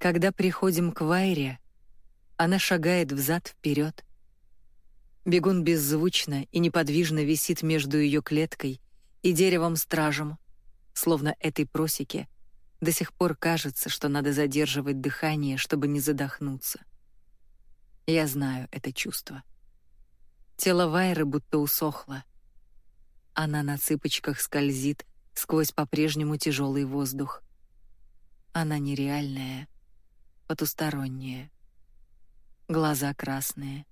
Когда приходим к Вайре, она шагает взад-вперед. Бегун беззвучно и неподвижно висит между ее клеткой и деревом-стражем, словно этой просеке до сих пор кажется, что надо задерживать дыхание, чтобы не задохнуться. Я знаю это чувство. Тело Вайры будто усохло. Она на цыпочках скользит сквозь по-прежнему тяжелый воздух. Она нереальная, потусторонняя. Глаза красные.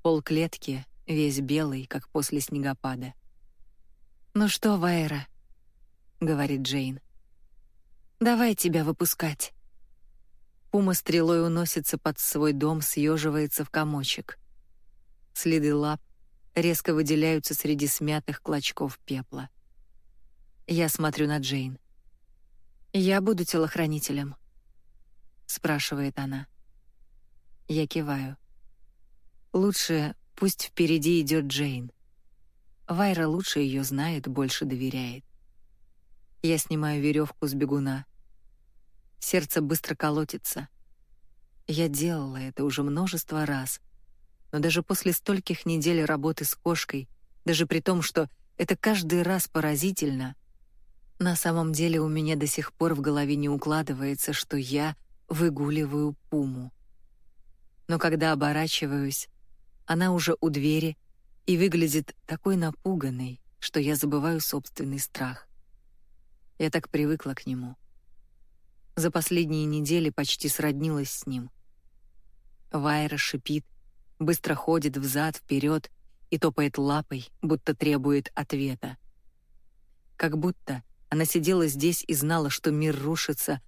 Пол клетки весь белый, как после снегопада. «Ну что, Вайра?» — говорит Джейн. «Давай тебя выпускать». Пума стрелой уносится под свой дом, съеживается в комочек. Следы лап резко выделяются среди смятых клочков пепла. Я смотрю на Джейн. «Я буду телохранителем», — спрашивает она. Я киваю. Лучше пусть впереди идет Джейн. Вайра лучше ее знает, больше доверяет. Я снимаю веревку с бегуна. Сердце быстро колотится. Я делала это уже множество раз. Но даже после стольких недель работы с кошкой, даже при том, что это каждый раз поразительно, на самом деле у меня до сих пор в голове не укладывается, что я выгуливаю пуму. Но когда оборачиваюсь, она уже у двери и выглядит такой напуганной, что я забываю собственный страх. Я так привыкла к нему. За последние недели почти сроднилась с ним. Вайра шипит, быстро ходит взад, вперед и топает лапой, будто требует ответа. Как будто она сидела здесь и знала, что мир рушится,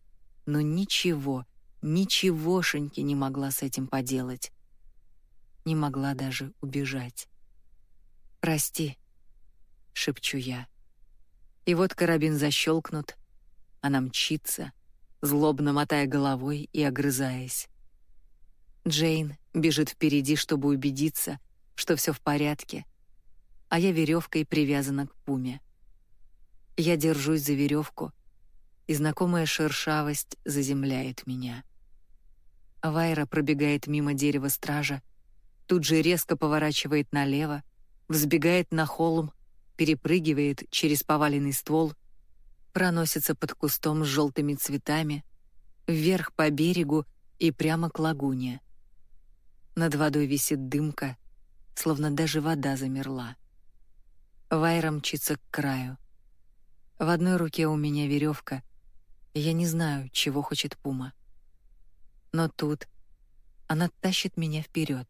но ничего, ничегошеньки не могла с этим поделать. Не могла даже убежать. «Прости», — шепчу я. И вот карабин защелкнут, она мчится — злобно мотая головой и огрызаясь. Джейн бежит впереди, чтобы убедиться, что все в порядке, а я веревкой привязана к пуме. Я держусь за веревку, и знакомая шершавость заземляет меня. Вайра пробегает мимо дерева стража, тут же резко поворачивает налево, взбегает на холм, перепрыгивает через поваленный ствол проносится под кустом с желтыми цветами, вверх по берегу и прямо к лагуне. Над водой висит дымка, словно даже вода замерла. Вайра мчится к краю. В одной руке у меня веревка, я не знаю, чего хочет пума. Но тут она тащит меня вперед.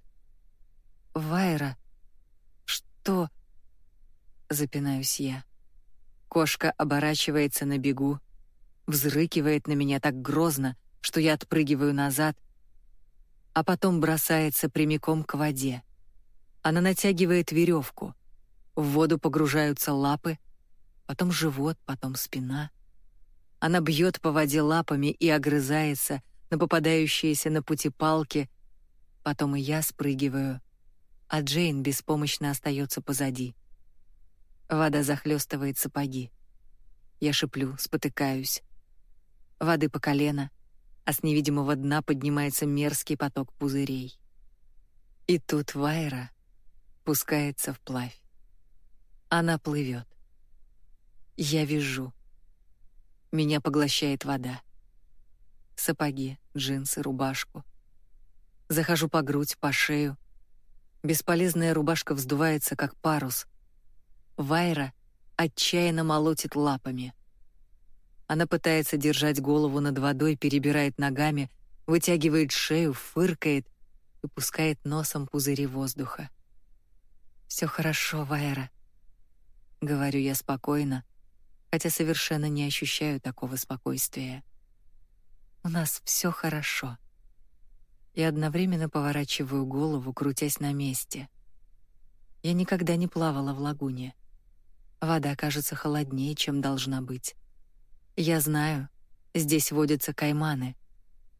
Вайра, что? Запинаюсь я. Кошка оборачивается на бегу, взрыкивает на меня так грозно, что я отпрыгиваю назад, а потом бросается прямиком к воде. Она натягивает веревку. В воду погружаются лапы, потом живот, потом спина. Она бьет по воде лапами и огрызается на попадающиеся на пути палки, потом и я спрыгиваю, а Джейн беспомощно остается позади. Вода захлестывает сапоги. Я шиплю, спотыкаюсь. Воды по колено, а с невидимого дна поднимается мерзкий поток пузырей. И тут Вайра пускается вплавь. Она плывет. Я вижу. Меня поглощает вода. Сапоги, джинсы, рубашку. Захожу по грудь, по шею. Бесполезная рубашка вздувается, как парус, Вайра отчаянно молотит лапами. Она пытается держать голову над водой, перебирает ногами, вытягивает шею, фыркает и пускает носом пузыри воздуха. «Все хорошо, Вайра», — говорю я спокойно, хотя совершенно не ощущаю такого спокойствия. «У нас все хорошо». И одновременно поворачиваю голову, крутясь на месте. Я никогда не плавала в лагуне. Вода кажется холоднее, чем должна быть. Я знаю, здесь водятся кайманы,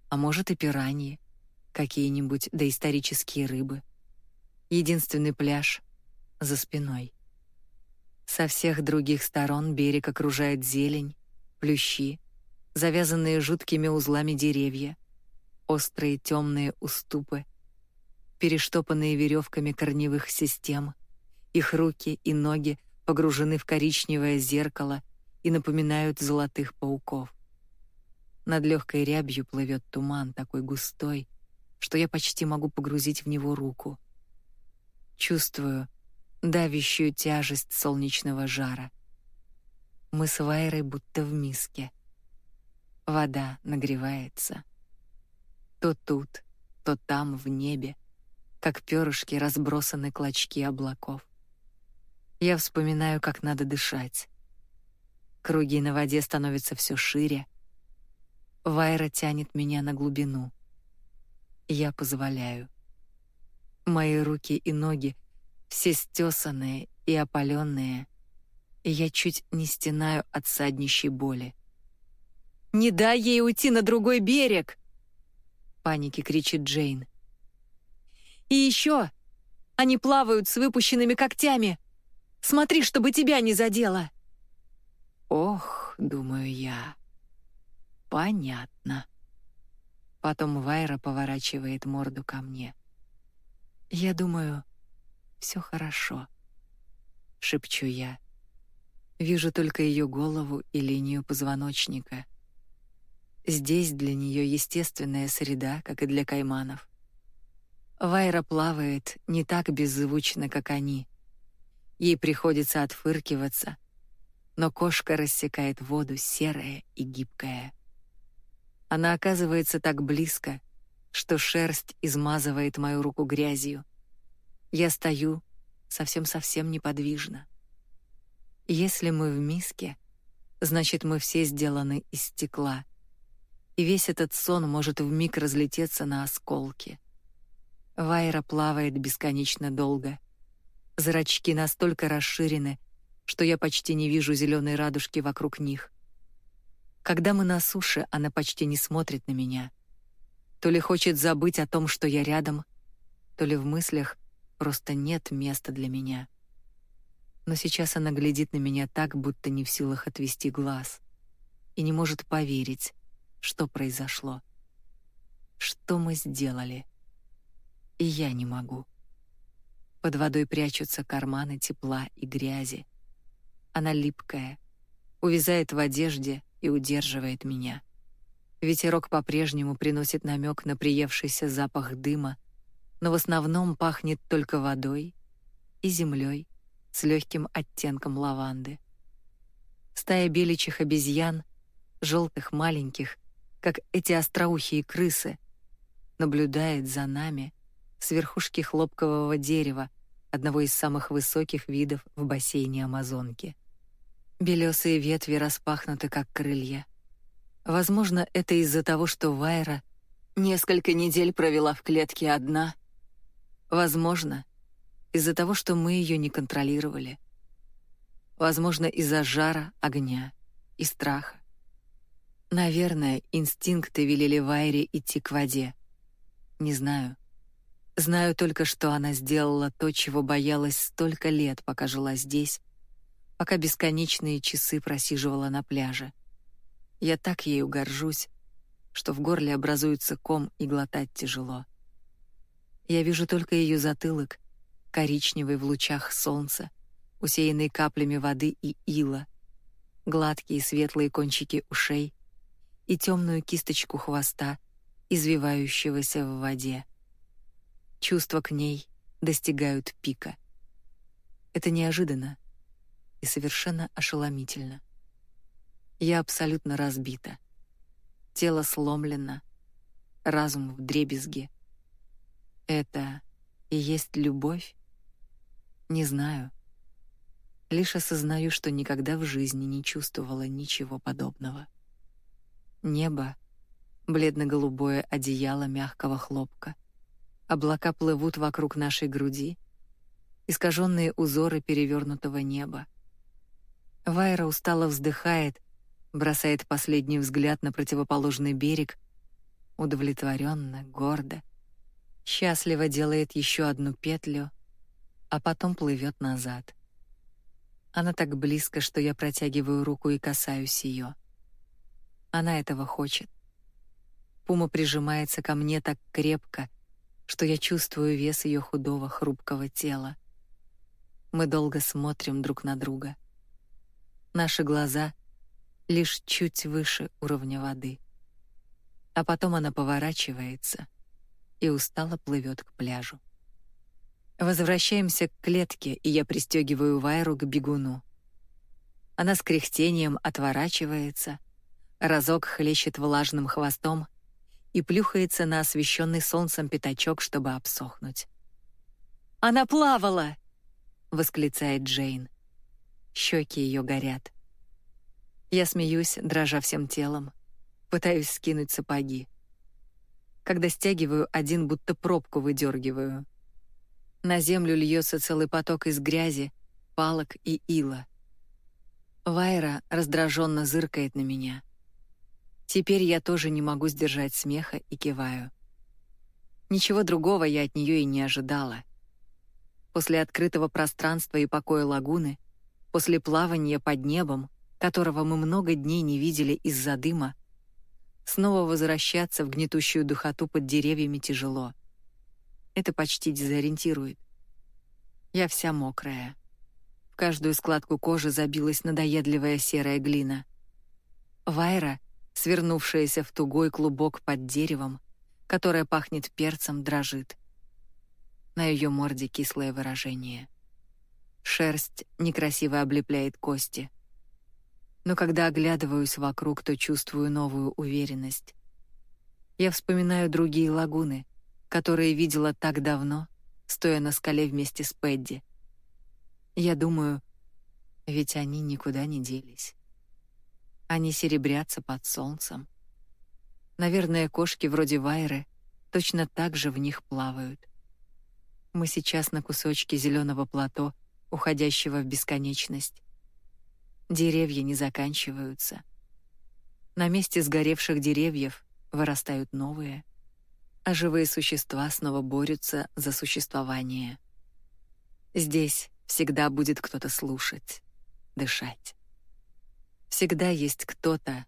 а может и пираньи, какие-нибудь доисторические рыбы. Единственный пляж за спиной. Со всех других сторон берег окружает зелень, плющи, завязанные жуткими узлами деревья, острые темные уступы, перештопанные веревками корневых систем. Их руки и ноги погружены в коричневое зеркало и напоминают золотых пауков. Над легкой рябью плывет туман такой густой, что я почти могу погрузить в него руку. Чувствую давящую тяжесть солнечного жара. Мы с Вайрой будто в миске. Вода нагревается. То тут, то там в небе, как перышки разбросаны клочки облаков. Я вспоминаю, как надо дышать. Круги на воде становятся все шире. Вайра тянет меня на глубину. Я позволяю. Мои руки и ноги все стесанные и опаленные, и я чуть не стенаю от саднищей боли. «Не дай ей уйти на другой берег!» — панике кричит Джейн. «И еще! Они плавают с выпущенными когтями! Смотри, чтобы тебя не задело!» «Ох, — думаю я, — понятно». Потом Вайра поворачивает морду ко мне. Я думаю, все хорошо. Шепчу я. Вижу только ее голову и линию позвоночника. Здесь для нее естественная среда, как и для кайманов. Вайра плавает не так беззвучно, как они. Ей приходится отфыркиваться, но кошка рассекает воду серая и гибкая. Она оказывается так близко, что шерсть измазывает мою руку грязью. Я стою совсем-совсем неподвижно. Если мы в миске, значит, мы все сделаны из стекла, и весь этот сон может вмиг разлететься на осколки. Вайра плавает бесконечно долго. Зрачки настолько расширены, что я почти не вижу зеленой радужки вокруг них. Когда мы на суше, она почти не смотрит на меня. То ли хочет забыть о том, что я рядом, то ли в мыслях Просто нет места для меня. Но сейчас она глядит на меня так, будто не в силах отвести глаз и не может поверить, что произошло. Что мы сделали? И я не могу. Под водой прячутся карманы тепла и грязи. Она липкая, увязает в одежде и удерживает меня. Ветерок по-прежнему приносит намек на приевшийся запах дыма но в основном пахнет только водой и землей с легким оттенком лаванды. Стая беличьих обезьян, желтых маленьких, как эти остроухие крысы, наблюдает за нами с верхушки хлопкового дерева, одного из самых высоких видов в бассейне Амазонки. Белесые ветви распахнуты, как крылья. Возможно, это из-за того, что Вайра несколько недель провела в клетке одна Возможно, из-за того, что мы ее не контролировали. Возможно, из-за жара, огня и страха. Наверное, инстинкты велели Вайре идти к воде. Не знаю. Знаю только, что она сделала то, чего боялась столько лет, пока жила здесь, пока бесконечные часы просиживала на пляже. Я так ею горжусь, что в горле образуется ком и глотать тяжело. Я вижу только ее затылок, коричневый в лучах солнца, усеянный каплями воды и ила, гладкие светлые кончики ушей и темную кисточку хвоста, извивающегося в воде. Чувства к ней достигают пика. Это неожиданно и совершенно ошеломительно. Я абсолютно разбита. Тело сломлено, разум в дребезге — это и есть любовь? Не знаю. Лишь осознаю, что никогда в жизни не чувствовала ничего подобного. Небо — бледно-голубое одеяло мягкого хлопка. Облака плывут вокруг нашей груди, искаженные узоры перевернутого неба. Вайра устало вздыхает, бросает последний взгляд на противоположный берег, удовлетворенно, гордо — счастливо делает еще одну петлю, а потом плывет назад. Она так близко, что я протягиваю руку и касаюсь ее. Она этого хочет. Пума прижимается ко мне так крепко, что я чувствую вес ее худого, хрупкого тела. Мы долго смотрим друг на друга. Наши глаза лишь чуть выше уровня воды. А потом она поворачивается и устало плывет к пляжу. Возвращаемся к клетке, и я пристегиваю Вайру к бегуну. Она с кряхтением отворачивается, разок хлещет влажным хвостом и плюхается на освещенный солнцем пятачок, чтобы обсохнуть. «Она плавала!» — восклицает Джейн. Щеки ее горят. Я смеюсь, дрожа всем телом, пытаюсь скинуть сапоги. Когда стягиваю, один будто пробку выдергиваю. На землю льется целый поток из грязи, палок и ила. Вайра раздраженно зыркает на меня. Теперь я тоже не могу сдержать смеха и киваю. Ничего другого я от нее и не ожидала. После открытого пространства и покоя лагуны, после плавания под небом, которого мы много дней не видели из-за дыма, снова возвращаться в гнетущую духоту под деревьями тяжело — это почти дезориентирует. Я вся мокрая. В каждую складку кожи забилась надоедливая серая глина. Вайра, свернувшаяся в тугой клубок под деревом, которое пахнет перцем, дрожит. На ее морде кислое выражение. Шерсть некрасиво облепляет кости. Но когда оглядываюсь вокруг, то чувствую новую уверенность. Я вспоминаю другие лагуны, которые видела так давно, стоя на скале вместе с Пэдди. Я думаю, ведь они никуда не делись. Они серебрятся под солнцем. Наверное, кошки вроде Вайры точно так же в них плавают. Мы сейчас на кусочке зеленого плато, уходящего в бесконечность. Деревья не заканчиваются. На месте сгоревших деревьев вырастают новые — а живые существа снова борются за существование. Здесь всегда будет кто-то слушать, дышать. Всегда есть кто-то,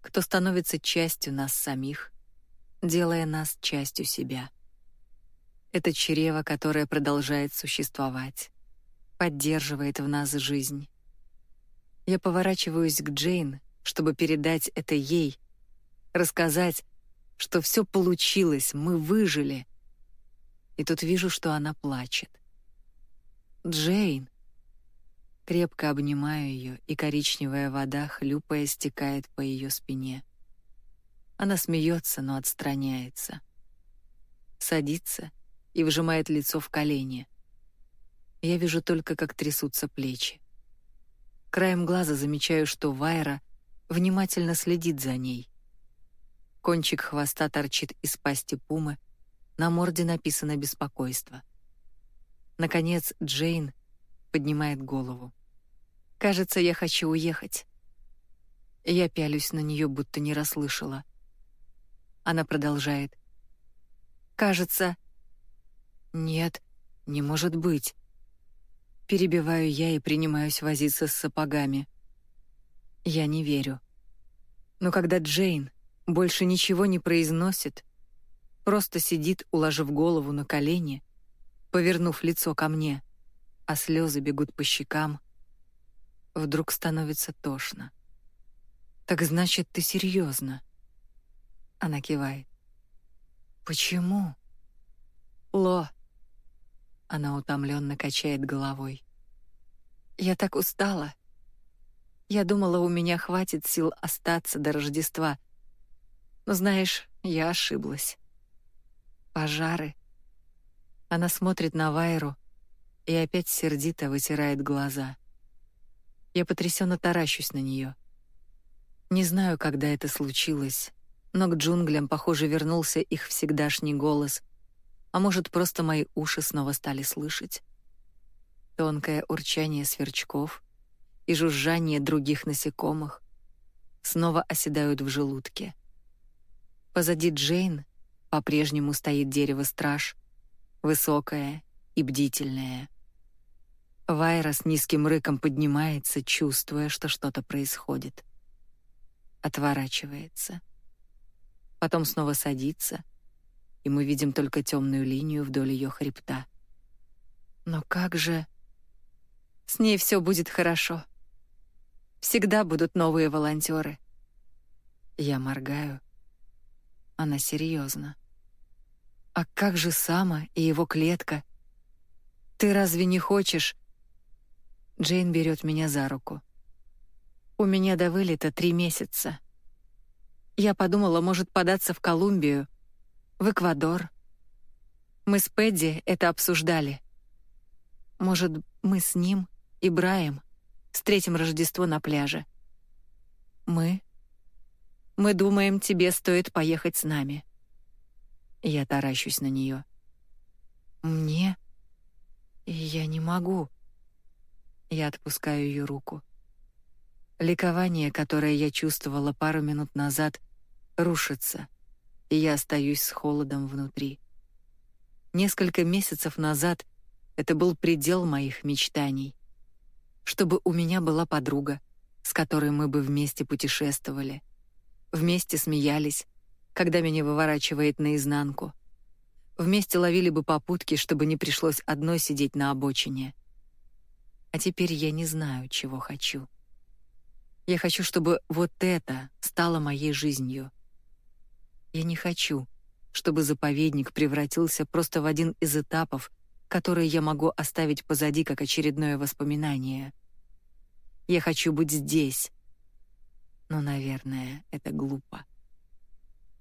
кто становится частью нас самих, делая нас частью себя. Это чрево, которое продолжает существовать, поддерживает в нас жизнь. Я поворачиваюсь к Джейн, чтобы передать это ей, рассказать, что все получилось, мы выжили. И тут вижу, что она плачет. «Джейн!» Крепко обнимаю ее, и коричневая вода, хлюпая, стекает по ее спине. Она смеется, но отстраняется. Садится и вжимает лицо в колени. Я вижу только, как трясутся плечи. Краем глаза замечаю, что Вайра внимательно следит за ней. Кончик хвоста торчит из пасти пумы, на морде написано беспокойство. Наконец Джейн поднимает голову. «Кажется, я хочу уехать». Я пялюсь на нее, будто не расслышала. Она продолжает. «Кажется...» «Нет, не может быть». Перебиваю я и принимаюсь возиться с сапогами. Я не верю. Но когда Джейн больше ничего не произносит, просто сидит, уложив голову на колени, повернув лицо ко мне, а слезы бегут по щекам. Вдруг становится тошно. «Так значит, ты серьезно?» Она кивает. «Почему?» «Ло!» Она утомленно качает головой. «Я так устала. Я думала, у меня хватит сил остаться до Рождества, но знаешь, я ошиблась. Пожары. Она смотрит на Вайру и опять сердито вытирает глаза. Я потрясенно таращусь на нее. Не знаю, когда это случилось, но к джунглям, похоже, вернулся их всегдашний голос, а может, просто мои уши снова стали слышать. Тонкое урчание сверчков и жужжание других насекомых снова оседают в желудке. Позади Джейн по-прежнему стоит дерево-страж, высокое и бдительное. Вайра с низким рыком поднимается, чувствуя, что что-то происходит. отворачивается. Потом снова садится, и мы видим только темную линию вдоль ее хребта. Но как же... С ней все будет хорошо. Всегда будут новые волонтеры. Я моргаю. Она серьезно. А как же Сама и его клетка? Ты разве не хочешь? Джейн берет меня за руку. У меня до вылета три месяца. Я подумала, может податься в Колумбию, в Эквадор. Мы с Пэдди это обсуждали. Может, мы с ним и Браем встретим Рождество на пляже. Мы? Мы думаем, тебе стоит поехать с нами. Я таращусь на нее. Мне? Я не могу. Я отпускаю ее руку. Ликование, которое я чувствовала пару минут назад, рушится, и я остаюсь с холодом внутри. Несколько месяцев назад это был предел моих мечтаний. Чтобы у меня была подруга, с которой мы бы вместе путешествовали, вместе смеялись, когда меня выворачивает наизнанку. Вместе ловили бы попутки, чтобы не пришлось одной сидеть на обочине. А теперь я не знаю, чего хочу. Я хочу, чтобы вот это стало моей жизнью. Я не хочу, чтобы заповедник превратился просто в один из этапов, которые я могу оставить позади как очередное воспоминание. Я хочу быть здесь. Но, наверное, это глупо.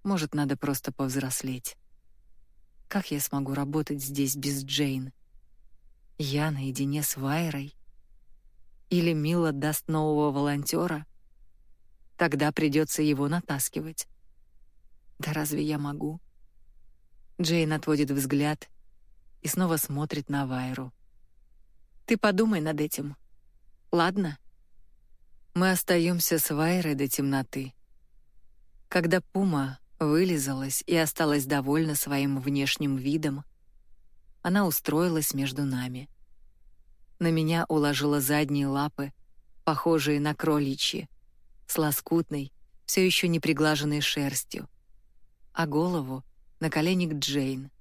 Может, надо просто повзрослеть. Как я смогу работать здесь без Джейн? Я наедине с Вайрой? Или Мила даст нового волонтера? Тогда придется его натаскивать. Да разве я могу? Джейн отводит взгляд и снова смотрит на Вайру. Ты подумай над этим. Ладно? Мы остаемся с Вайрой до темноты. Когда Пума вылизалась и осталась довольна своим внешним видом, она устроилась между нами. На меня уложила задние лапы, похожие на кроличьи, с лоскутной, все еще не приглаженной шерстью, а голову — на колени к Джейн.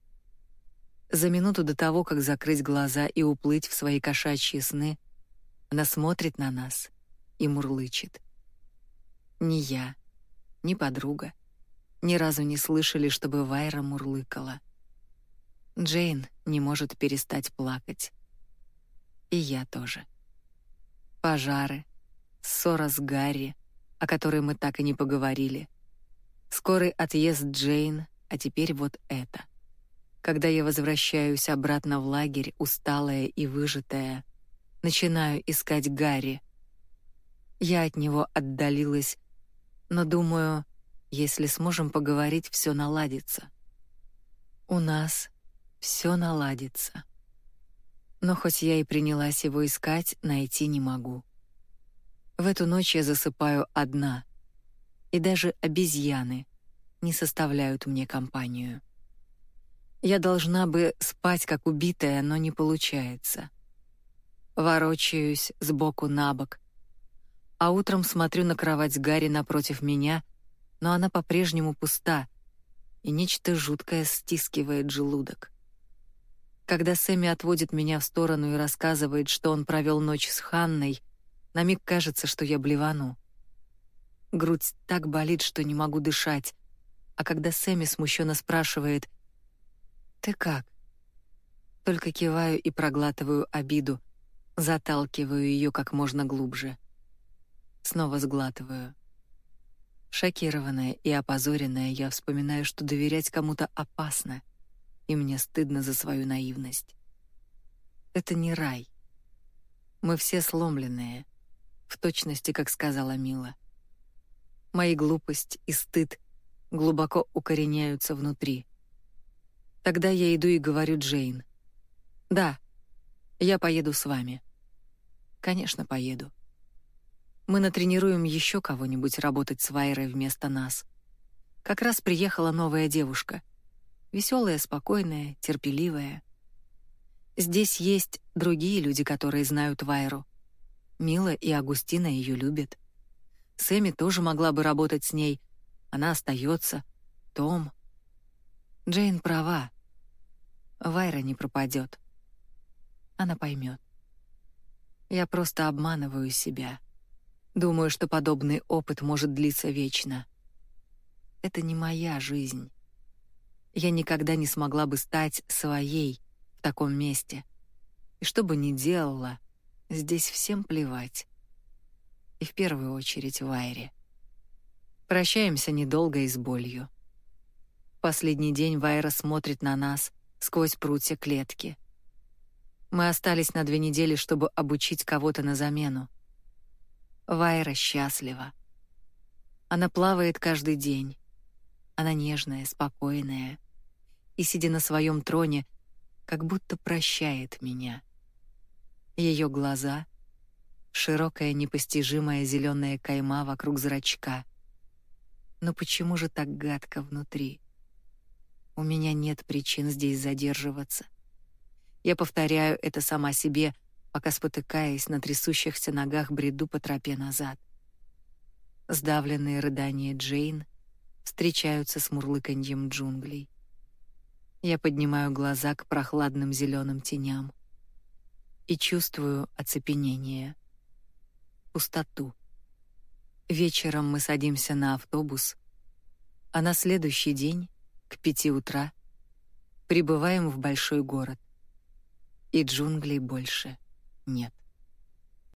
За минуту до того, как закрыть глаза и уплыть в свои кошачьи сны, она смотрит на нас и мурлычет. Ни я, ни подруга ни разу не слышали, чтобы Вайра мурлыкала. Джейн не может перестать плакать. И я тоже. Пожары, ссора с Гарри, о которой мы так и не поговорили. Скорый отъезд Джейн, а теперь вот это. Когда я возвращаюсь обратно в лагерь, усталая и выжатая, начинаю искать Гарри. Я от него отдалилась, но думаю, если сможем поговорить, все наладится. У нас все наладится. Но хоть я и принялась его искать, найти не могу. В эту ночь я засыпаю одна, и даже обезьяны не составляют мне компанию. Я должна бы спать как убитая, но не получается. Ворочаюсь с боку на бок, а утром смотрю на кровать Гарри напротив меня но она по-прежнему пуста, и нечто жуткое стискивает желудок. Когда Сэмми отводит меня в сторону и рассказывает, что он провел ночь с Ханной, на миг кажется, что я блевану. Грудь так болит, что не могу дышать, а когда Сэмми смущенно спрашивает «Ты как?», только киваю и проглатываю обиду, заталкиваю ее как можно глубже. Снова сглатываю. Шокированная и опозоренная, я вспоминаю, что доверять кому-то опасно, и мне стыдно за свою наивность. Это не рай. Мы все сломленные, в точности, как сказала Мила. Мои глупость и стыд глубоко укореняются внутри. Тогда я иду и говорю Джейн. «Да, я поеду с вами». «Конечно, поеду. Мы натренируем еще кого-нибудь работать с Вайрой вместо нас. Как раз приехала новая девушка. Веселая, спокойная, терпеливая. Здесь есть другие люди, которые знают Вайру. Мила и Агустина ее любят. Сэмми тоже могла бы работать с ней. Она остается. Том. Джейн права. Вайра не пропадет. Она поймет. Я просто обманываю себя. Думаю, что подобный опыт может длиться вечно. Это не моя жизнь. Я никогда не смогла бы стать своей в таком месте. И что бы ни делала, здесь всем плевать. И в первую очередь Вайре. Прощаемся недолго и с болью. Последний день Вайра смотрит на нас сквозь прутья клетки. Мы остались на две недели, чтобы обучить кого-то на замену. Вайра счастлива. Она плавает каждый день. Она нежная, спокойная. И, сидя на своем троне, как будто прощает меня. Ее глаза — широкая непостижимая зеленая кайма вокруг зрачка. Но почему же так гадко внутри? У меня нет причин здесь задерживаться. Я повторяю это сама себе, пока спотыкаясь на трясущихся ногах бреду по тропе назад. Сдавленные рыдания Джейн встречаются с мурлыканьем джунглей. Я поднимаю глаза к прохладным зеленым теням и чувствую оцепенение, пустоту. Вечером мы садимся на автобус, а на следующий день, к пяти утра, прибываем в большой город. И джунглей больше нет.